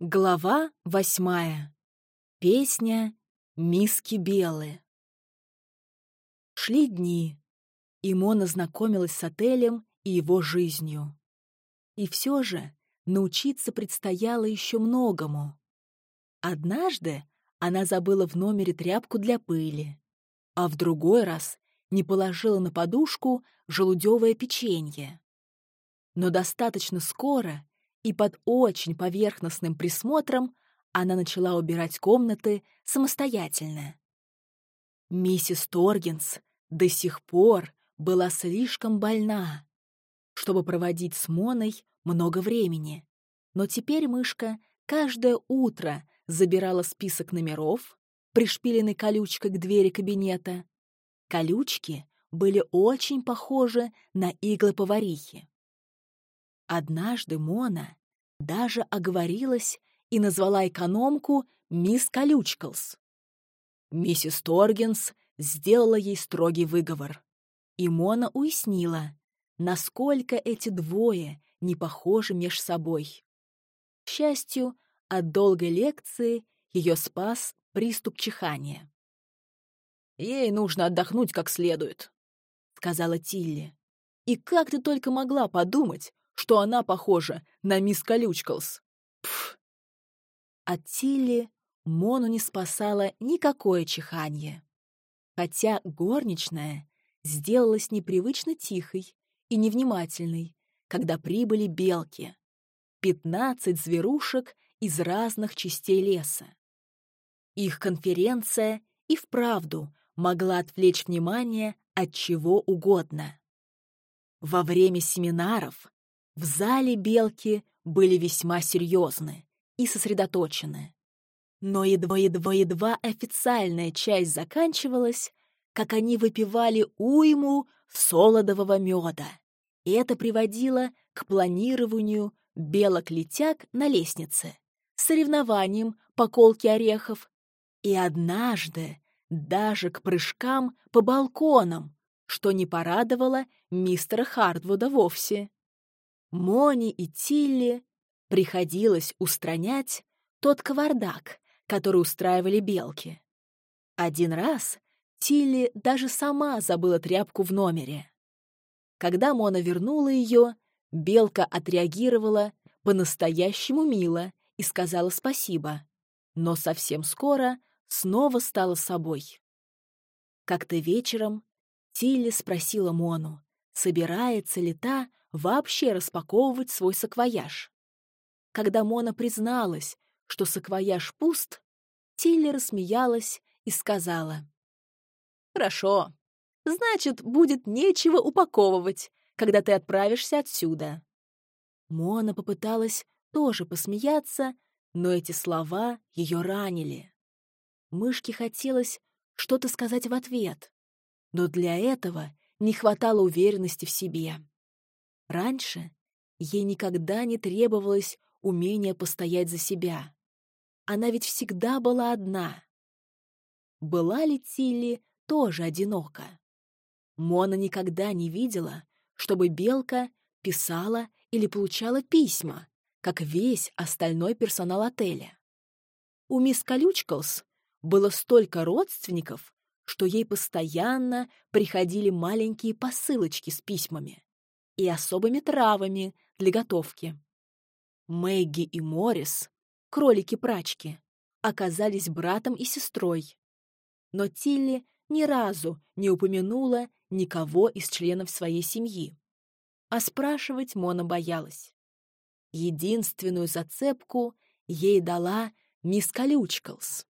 Глава восьмая. Песня «Миски белые». Шли дни, и Мона знакомилась с отелем и его жизнью. И все же научиться предстояло еще многому. Однажды она забыла в номере тряпку для пыли, а в другой раз не положила на подушку желудевое печенье. Но достаточно скоро и под очень поверхностным присмотром она начала убирать комнаты самостоятельно. Миссис Торгенс до сих пор была слишком больна, чтобы проводить с Моной много времени. Но теперь мышка каждое утро забирала список номеров, пришпиленный колючкой к двери кабинета. Колючки были очень похожи на иглы поварихи. Однажды Мона даже оговорилась и назвала экономку мисс Колючкалс. Миссис Торгенс сделала ей строгий выговор. И Мона уяснила, насколько эти двое не похожи меж собой. К счастью, от долгой лекции ее спас приступ чихания. «Ей нужно отдохнуть как следует», — сказала Тилли. «И как ты только могла подумать, что она похожа на мисс Колючкалс. Пф. От Тилли Мону не спасало никакое чиханье. Хотя горничная сделалась непривычно тихой и невнимательной, когда прибыли белки. Пятнадцать зверушек из разных частей леса. Их конференция и вправду могла отвлечь внимание от чего угодно. Во время семинаров в зале белки были весьма серьезны и сосредоточены. Но едва-едва-едва официальная часть заканчивалась, как они выпивали уйму солодового меда. И это приводило к планированию белок-летяг на лестнице, соревнованием по колке орехов и однажды даже к прыжкам по балконам, что не порадовало мистера Хардвуда вовсе. Мони и Тилли приходилось устранять тот кавардак, который устраивали белки. Один раз Тилли даже сама забыла тряпку в номере. Когда Мона вернула ее, белка отреагировала по-настоящему мило и сказала спасибо, но совсем скоро снова стала собой. Как-то вечером Тилли спросила Мону, собирается ли та вообще распаковывать свой саквояж. Когда Мона призналась, что саквояж пуст, Тилли рассмеялась и сказала. «Хорошо. Значит, будет нечего упаковывать, когда ты отправишься отсюда». Мона попыталась тоже посмеяться, но эти слова ее ранили. Мышке хотелось что-то сказать в ответ, но для этого не хватало уверенности в себе. Раньше ей никогда не требовалось умение постоять за себя. Она ведь всегда была одна. Была ли Тилли тоже одинока? Мона никогда не видела, чтобы Белка писала или получала письма, как весь остальной персонал отеля. У мисс Колючкалс было столько родственников, что ей постоянно приходили маленькие посылочки с письмами и особыми травами для готовки. Мэгги и Моррис, кролики-прачки, оказались братом и сестрой. Но Тилли ни разу не упомянула никого из членов своей семьи. А спрашивать Мона боялась. Единственную зацепку ей дала мисс Колючкалс.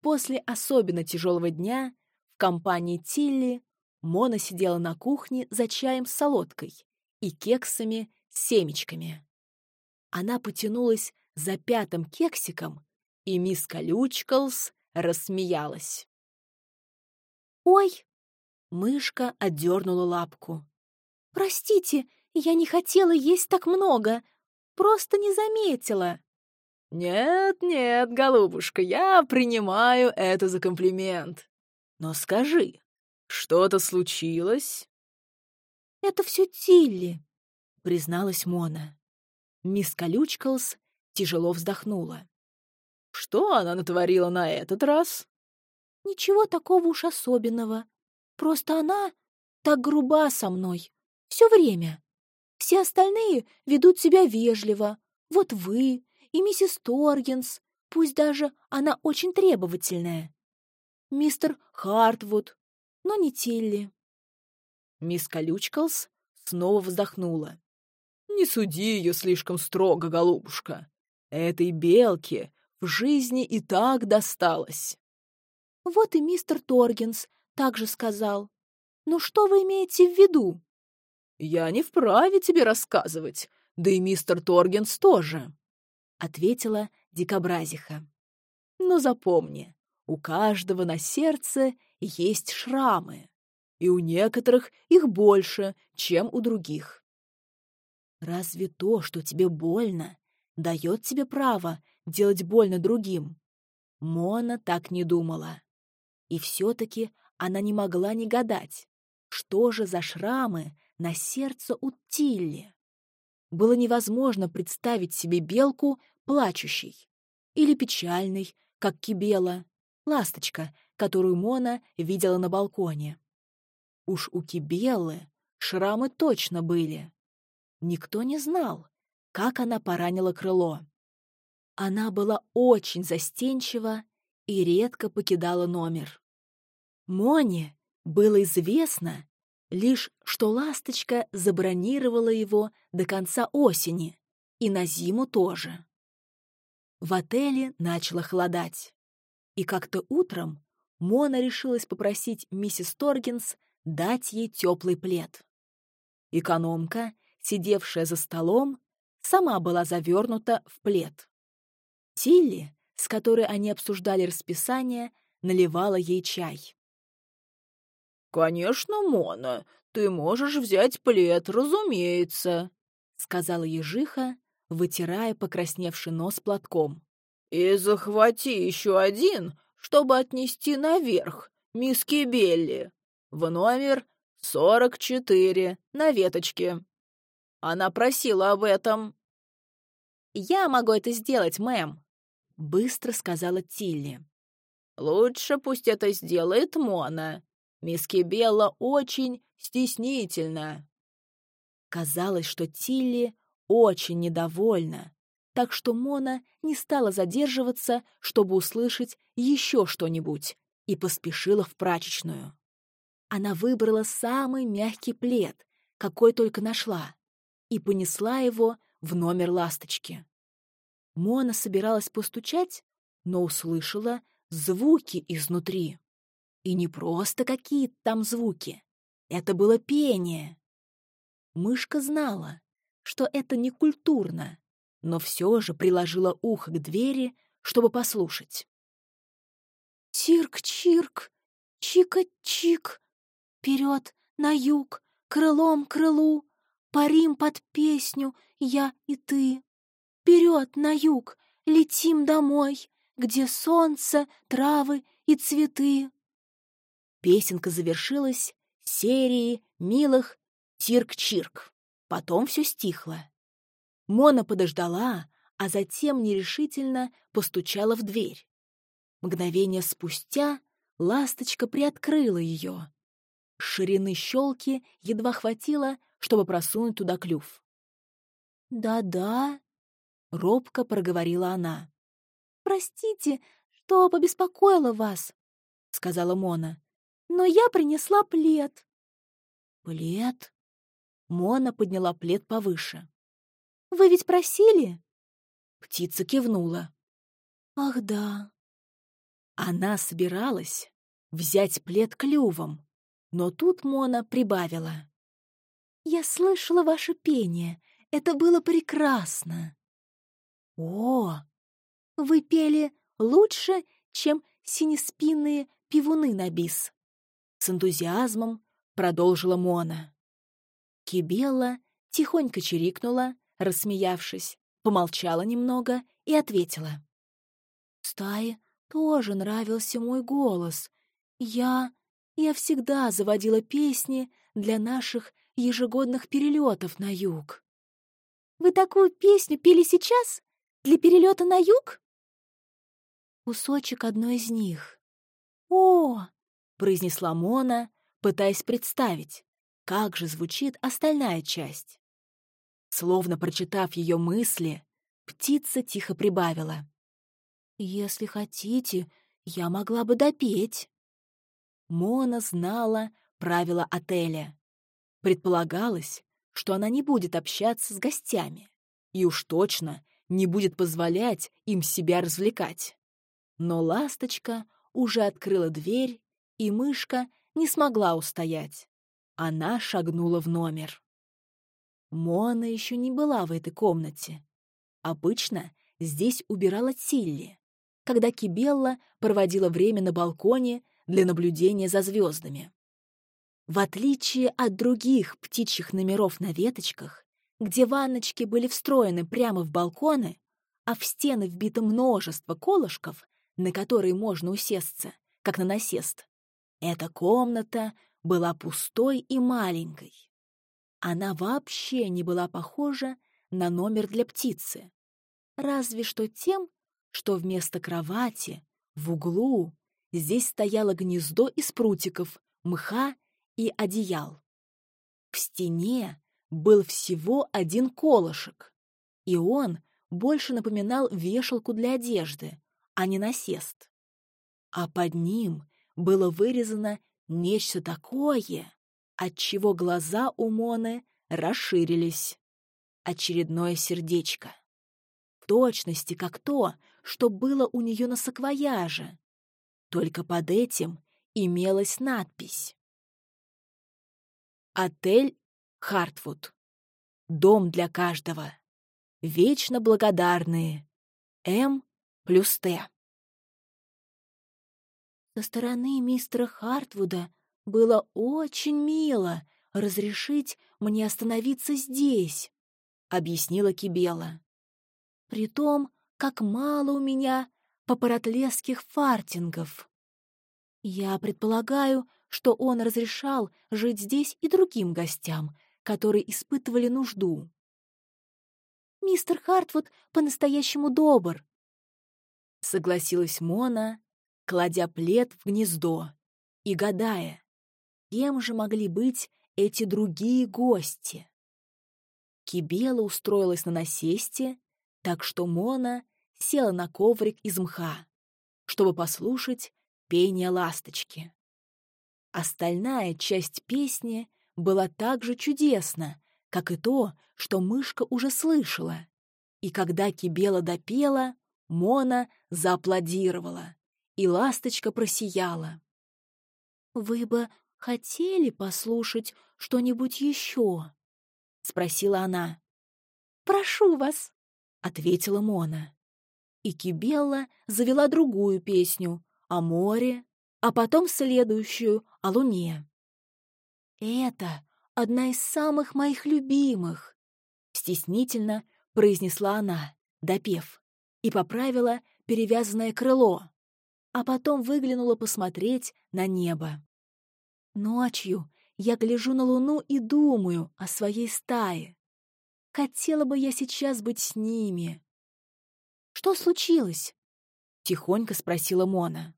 После особенно тяжелого дня в компании Тилли Мона сидела на кухне за чаем с солодкой и кексами с семечками. Она потянулась за пятым кексиком, и мисс Колючкалс рассмеялась. «Ой!» — мышка отдернула лапку. «Простите, я не хотела есть так много, просто не заметила». «Нет-нет, голубушка, я принимаю это за комплимент. Но скажи, что-то случилось?» «Это все Тилли», — призналась Мона. Мисс Колючкалс тяжело вздохнула. «Что она натворила на этот раз?» «Ничего такого уж особенного. Просто она так груба со мной. Все время. Все остальные ведут себя вежливо. Вот вы и миссис Торгенс, пусть даже она очень требовательная. Мистер Хартвуд, но не Тилли». Мисс Колючкалс снова вздохнула. «Не суди ее слишком строго, голубушка. Этой белке в жизни и так досталось». Вот и мистер Торгенс также сказал. «Ну что вы имеете в виду?» «Я не вправе тебе рассказывать, да и мистер Торгенс тоже», — ответила дикобразиха. «Но запомни, у каждого на сердце есть шрамы и у некоторых их больше, чем у других. Разве то, что тебе больно, дает тебе право делать больно другим? Мона так не думала. И все-таки она не могла не гадать, что же за шрамы на сердце у Тилли. Было невозможно представить себе белку плачущей или печальной, как Кибела, ласточка, которую Мона видела на балконе. Уж у Кибеллы шрамы точно были. Никто не знал, как она поранила крыло. Она была очень застенчива и редко покидала номер. Моне было известно лишь, что «Ласточка» забронировала его до конца осени и на зиму тоже. В отеле начало холодать, и как-то утром Мона решилась попросить миссис Торгенс дать ей теплый плед. Экономка, сидевшая за столом, сама была завернута в плед. Тилли, с которой они обсуждали расписание, наливала ей чай. «Конечно, Мона, ты можешь взять плед, разумеется», — сказала ежиха, вытирая покрасневший нос платком. «И захвати еще один, чтобы отнести наверх, миски Белли в номер 44 на веточке. Она просила об этом. «Я могу это сделать, мэм», — быстро сказала Тилли. «Лучше пусть это сделает Мона. Мисс Кибелла очень стеснительна». Казалось, что Тилли очень недовольна, так что Мона не стала задерживаться, чтобы услышать еще что-нибудь, и поспешила в прачечную. Она выбрала самый мягкий плед, какой только нашла, и понесла его в номер ласточки. Мона собиралась постучать, но услышала звуки изнутри. И не просто какие-то там звуки. Это было пение. Мышка знала, что это не культурно, но все же приложила ухо к двери, чтобы послушать. «Чирк-чирк, чика-чик», Вперед, на юг, крылом крылу, Парим под песню я и ты. Вперед, на юг, летим домой, Где солнце, травы и цветы. Песенка завершилась серией милых тирк-чирк. Потом все стихло. Мона подождала, а затем нерешительно постучала в дверь. Мгновение спустя ласточка приоткрыла ее. Ширины щелки едва хватило, чтобы просунуть туда клюв. «Да-да», — робко проговорила она. «Простите, что побеспокоила вас», — сказала Мона. «Но я принесла плед». «Плед?» Мона подняла плед повыше. «Вы ведь просили?» Птица кивнула. «Ах, да». Она собиралась взять плед клювом, но тут Мона прибавила. «Я слышала ваше пение. Это было прекрасно». «О, вы пели лучше, чем синеспинные пивуны на бис!» С энтузиазмом продолжила Мона. Кибелла тихонько чирикнула, рассмеявшись, помолчала немного и ответила. «Стае тоже нравился мой голос. Я я всегда заводила песни для наших ежегодных перелетов на юг. «Вы такую песню пели сейчас?» Для перелета на юг?» Кусочек одной из них. «О!» — произнесла Мона, пытаясь представить, как же звучит остальная часть. Словно прочитав ее мысли, птица тихо прибавила. «Если хотите, я могла бы допеть». Мона знала правила отеля. Предполагалось, что она не будет общаться с гостями и уж точно не будет позволять им себя развлекать. Но ласточка уже открыла дверь, и мышка не смогла устоять. Она шагнула в номер. Мона еще не была в этой комнате. Обычно здесь убирала Тилли, когда Кибелла проводила время на балконе для наблюдения за звездами. В отличие от других птичьих номеров на веточках, где ванночки были встроены прямо в балконы, а в стены вбито множество колышков, на которые можно усесться, как на насест, эта комната была пустой и маленькой. Она вообще не была похожа на номер для птицы. Разве что тем, что вместо кровати в углу здесь стояло гнездо из прутиков, мха и одеял. В стене был всего один колышек, и он больше напоминал вешалку для одежды, а не насест. А под ним было вырезано нечто такое, от чего глаза у Моны расширились. Очередное сердечко. В точности, как то, что было у нее на саквояже. Только под этим имелась надпись. Отель Хартвуд. Дом для каждого. Вечно благодарные. М плюс Т. Со стороны мистера Хартвуда было очень мило разрешить мне остановиться здесь, — объяснила Кибела. При том, как мало у меня папоротлесских фартингов. Я предполагаю, что он разрешал жить здесь и другим гостям, которые испытывали нужду. «Мистер Хартвуд по-настоящему добр», — согласилась Мона, кладя плед в гнездо и гадая, кем же могли быть эти другие гости. Кибела устроилась на насесте, так что Мона села на коврик из мха, чтобы послушать пение ласточки. Остальная часть песни была так же чудесна, как и то, что мышка уже слышала. И когда Кибела допела, Мона зааплодировала, и ласточка просияла. «Вы бы хотели послушать что-нибудь еще?» — спросила она. «Прошу вас», — ответила Мона. И Кибелла завела другую песню о море, а потом следующую о луне. «Это одна из самых моих любимых», — стеснительно произнесла она, допев, и поправила перевязанное крыло, а потом выглянула посмотреть на небо. Ночью я гляжу на луну и думаю о своей стае. Хотела бы я сейчас быть с ними. «Что случилось?» — тихонько спросила Мона.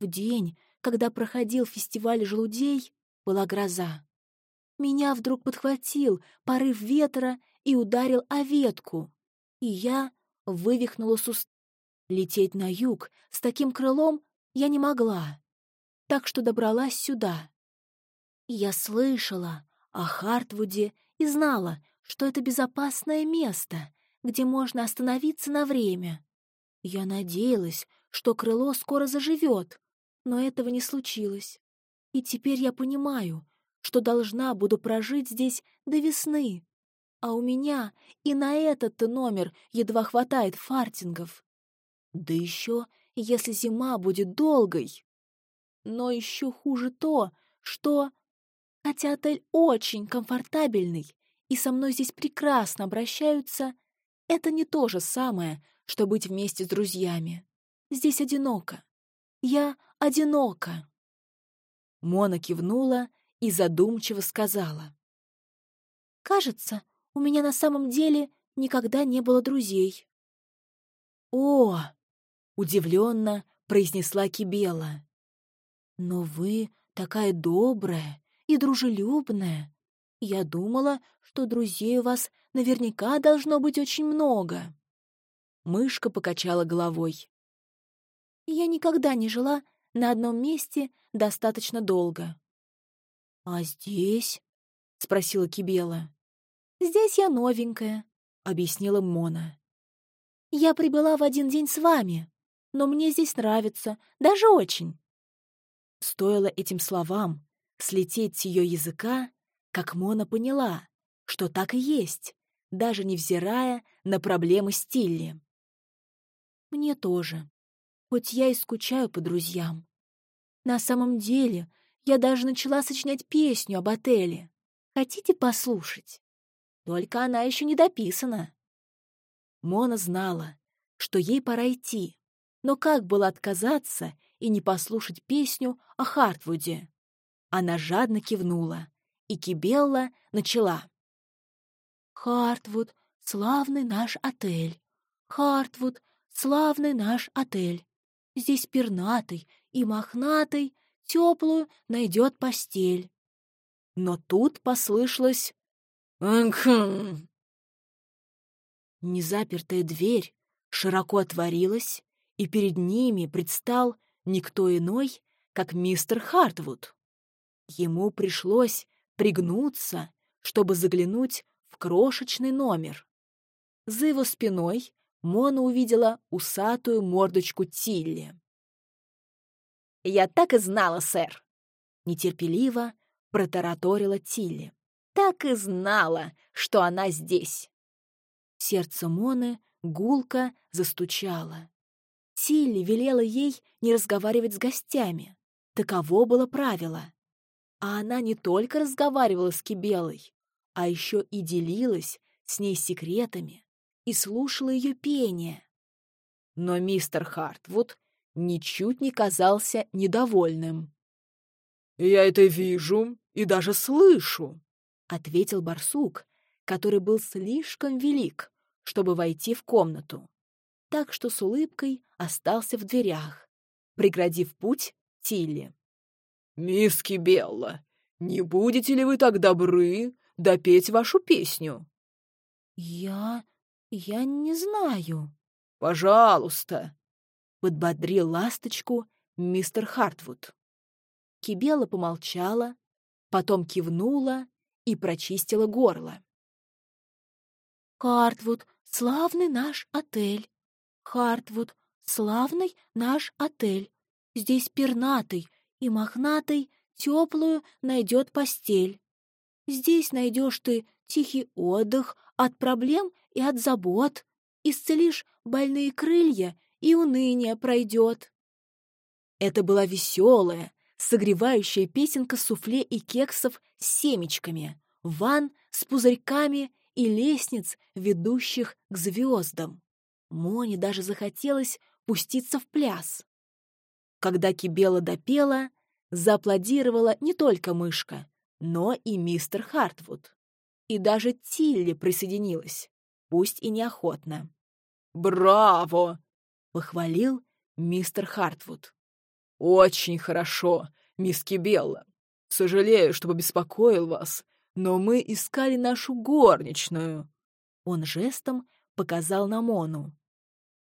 В день, когда проходил фестиваль желудей, была гроза. Меня вдруг подхватил порыв ветра и ударил о ветку, и я вывихнула суст. Лететь на юг с таким крылом я не могла, так что добралась сюда. Я слышала о Хартвуде и знала, что это безопасное место, где можно остановиться на время. Я надеялась, что крыло скоро заживет, но этого не случилось. И теперь я понимаю, что должна буду прожить здесь до весны. А у меня и на этот-то номер едва хватает фартингов. Да еще, если зима будет долгой. Но еще хуже то, что... Хотя отель очень комфортабельный, и со мной здесь прекрасно обращаются, это не то же самое, что быть вместе с друзьями. Здесь одиноко. Я одинока. Мона кивнула и задумчиво сказала. «Кажется, у меня на самом деле никогда не было друзей. «О!» — удивленно произнесла Кибела. «Но вы такая добрая и дружелюбная. Я думала, что друзей у вас наверняка должно быть очень много». Мышка покачала головой. «Я никогда не жила на одном месте достаточно долго». «А здесь?» — спросила Кибела. «Здесь я новенькая», — объяснила Мона. «Я прибыла в один день с вами, но мне здесь нравится, даже очень». Стоило этим словам слететь с ее языка, как Мона поняла, что так и есть, даже невзирая на проблемы Стилли. «Мне тоже, хоть я и скучаю по друзьям. На самом деле, я даже начала сочинять песню об отеле. Хотите послушать? Только она еще не дописана». Мона знала, что ей пора идти, но как было отказаться и не послушать песню о Хартвуде? Она жадно кивнула, и Кибелла начала. «Хартвуд — славный наш отель. Хартвуд — славный наш отель. Здесь пернатый и мохнатый теплую найдет постель». Но тут послышалось «Хм». Незапертая дверь широко отворилась, и перед ними предстал никто иной, как мистер Хартвуд. Ему пришлось пригнуться, чтобы заглянуть в крошечный номер. За его спиной Мона увидела усатую мордочку Тилли. «Я так и знала, сэр!» Нетерпеливо протараторила Тилли. «Так и знала, что она здесь!» Сердце Моны гулко застучало. Тилли велела ей не разговаривать с гостями. Таково было правило. А она не только разговаривала с Кибелой, а еще и делилась с ней секретами и слушала ее пение. Но мистер Хартвуд ничуть не казался недовольным. «Я это вижу и даже слышу», — ответил барсук, который был слишком велик, чтобы войти в комнату так что с улыбкой остался в дверях, преградив путь Тилли. «Мисс Кибелла, не будете ли вы так добры допеть вашу песню?» «Я... я не знаю». «Пожалуйста», — подбодрил ласточку мистер Хартвуд. Кибела помолчала, потом кивнула и прочистила горло. «Хартвуд, славный наш отель. Хартвуд, славный наш отель. Здесь пернатый и мохнатый теплую найдет постель. Здесь найдешь ты тихий отдых от проблем и от забот. Исцелишь больные крылья, и уныние пройдет. Это была веселая, согревающая песенка суфле и кексов с семечками, ван с пузырьками и лестниц, ведущих к звездам. Моне даже захотелось пуститься в пляс. Когда Кибела допела, зааплодировала не только мышка, но и мистер Хартвуд. И даже Тилли присоединилась, пусть и неохотно. «Браво!» — похвалил мистер Хартвуд. «Очень хорошо, мисс Кибелла. Сожалею, что побеспокоил вас, но мы искали нашу горничную». Он жестом показал на Мону.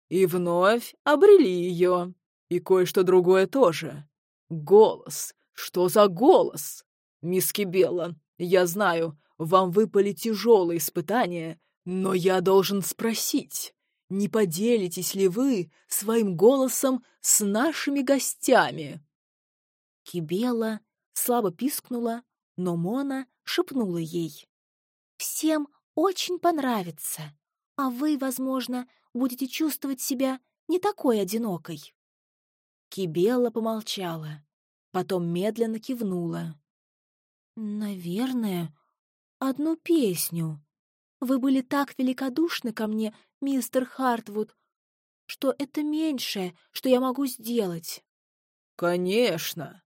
И вновь обрели ее. И кое-что другое тоже. Голос. Что за голос? Мисс Кибелла, я знаю, вам выпали тяжелые испытания, но я должен спросить, не поделитесь ли вы своим голосом с нашими гостями?» Кибела слабо пискнула, но Мона шепнула ей. «Всем очень понравится, а вы, возможно, будете чувствовать себя не такой одинокой». Кибелла помолчала, потом медленно кивнула. «Наверное, одну песню. Вы были так великодушны ко мне, мистер Хартвуд, что это меньшее, что я могу сделать». «Конечно.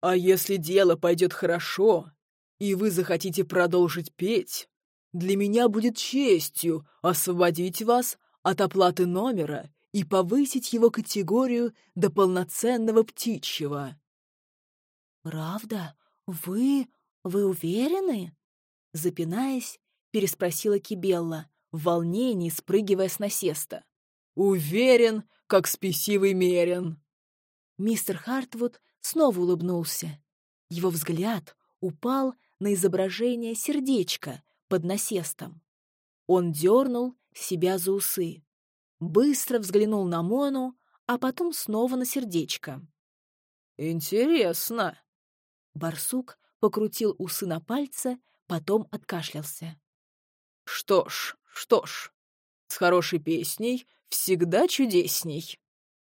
А если дело пойдет хорошо, и вы захотите продолжить петь, для меня будет честью освободить вас от оплаты номера и повысить его категорию до полноценного птичьего. «Правда? Вы... вы уверены?» Запинаясь, переспросила Кибелла, в волнении спрыгивая с насеста. «Уверен, как спесивый мерен!» Мистер Хартвуд снова улыбнулся. Его взгляд упал на изображение сердечка под насестом. Он дернул себя за усы, быстро взглянул на Мону, а потом снова на сердечко. «Интересно!» Барсук покрутил усы на пальце, потом откашлялся. «Что ж, что ж, с хорошей песней всегда чудесней.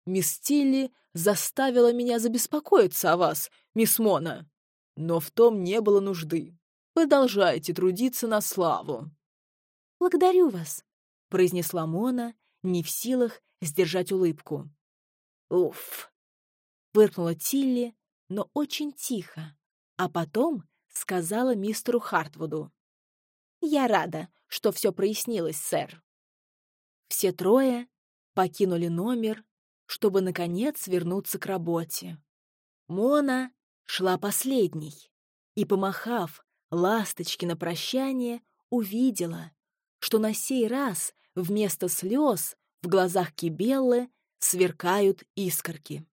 Мисс Тилли заставила меня забеспокоиться о вас, мисс Мона. Но в том не было нужды. Продолжайте трудиться на славу». «Благодарю вас», — произнесла Мона, не в силах сдержать улыбку. «Уф!» — выркнула Тилли, но очень тихо, а потом сказала мистеру Хартвуду. «Я рада, что все прояснилось, сэр». Все трое покинули номер, чтобы, наконец, вернуться к работе. Мона шла последней и, помахав ласточки на прощание, увидела, что на сей раз вместо слез в глазах Кибеллы сверкают искорки.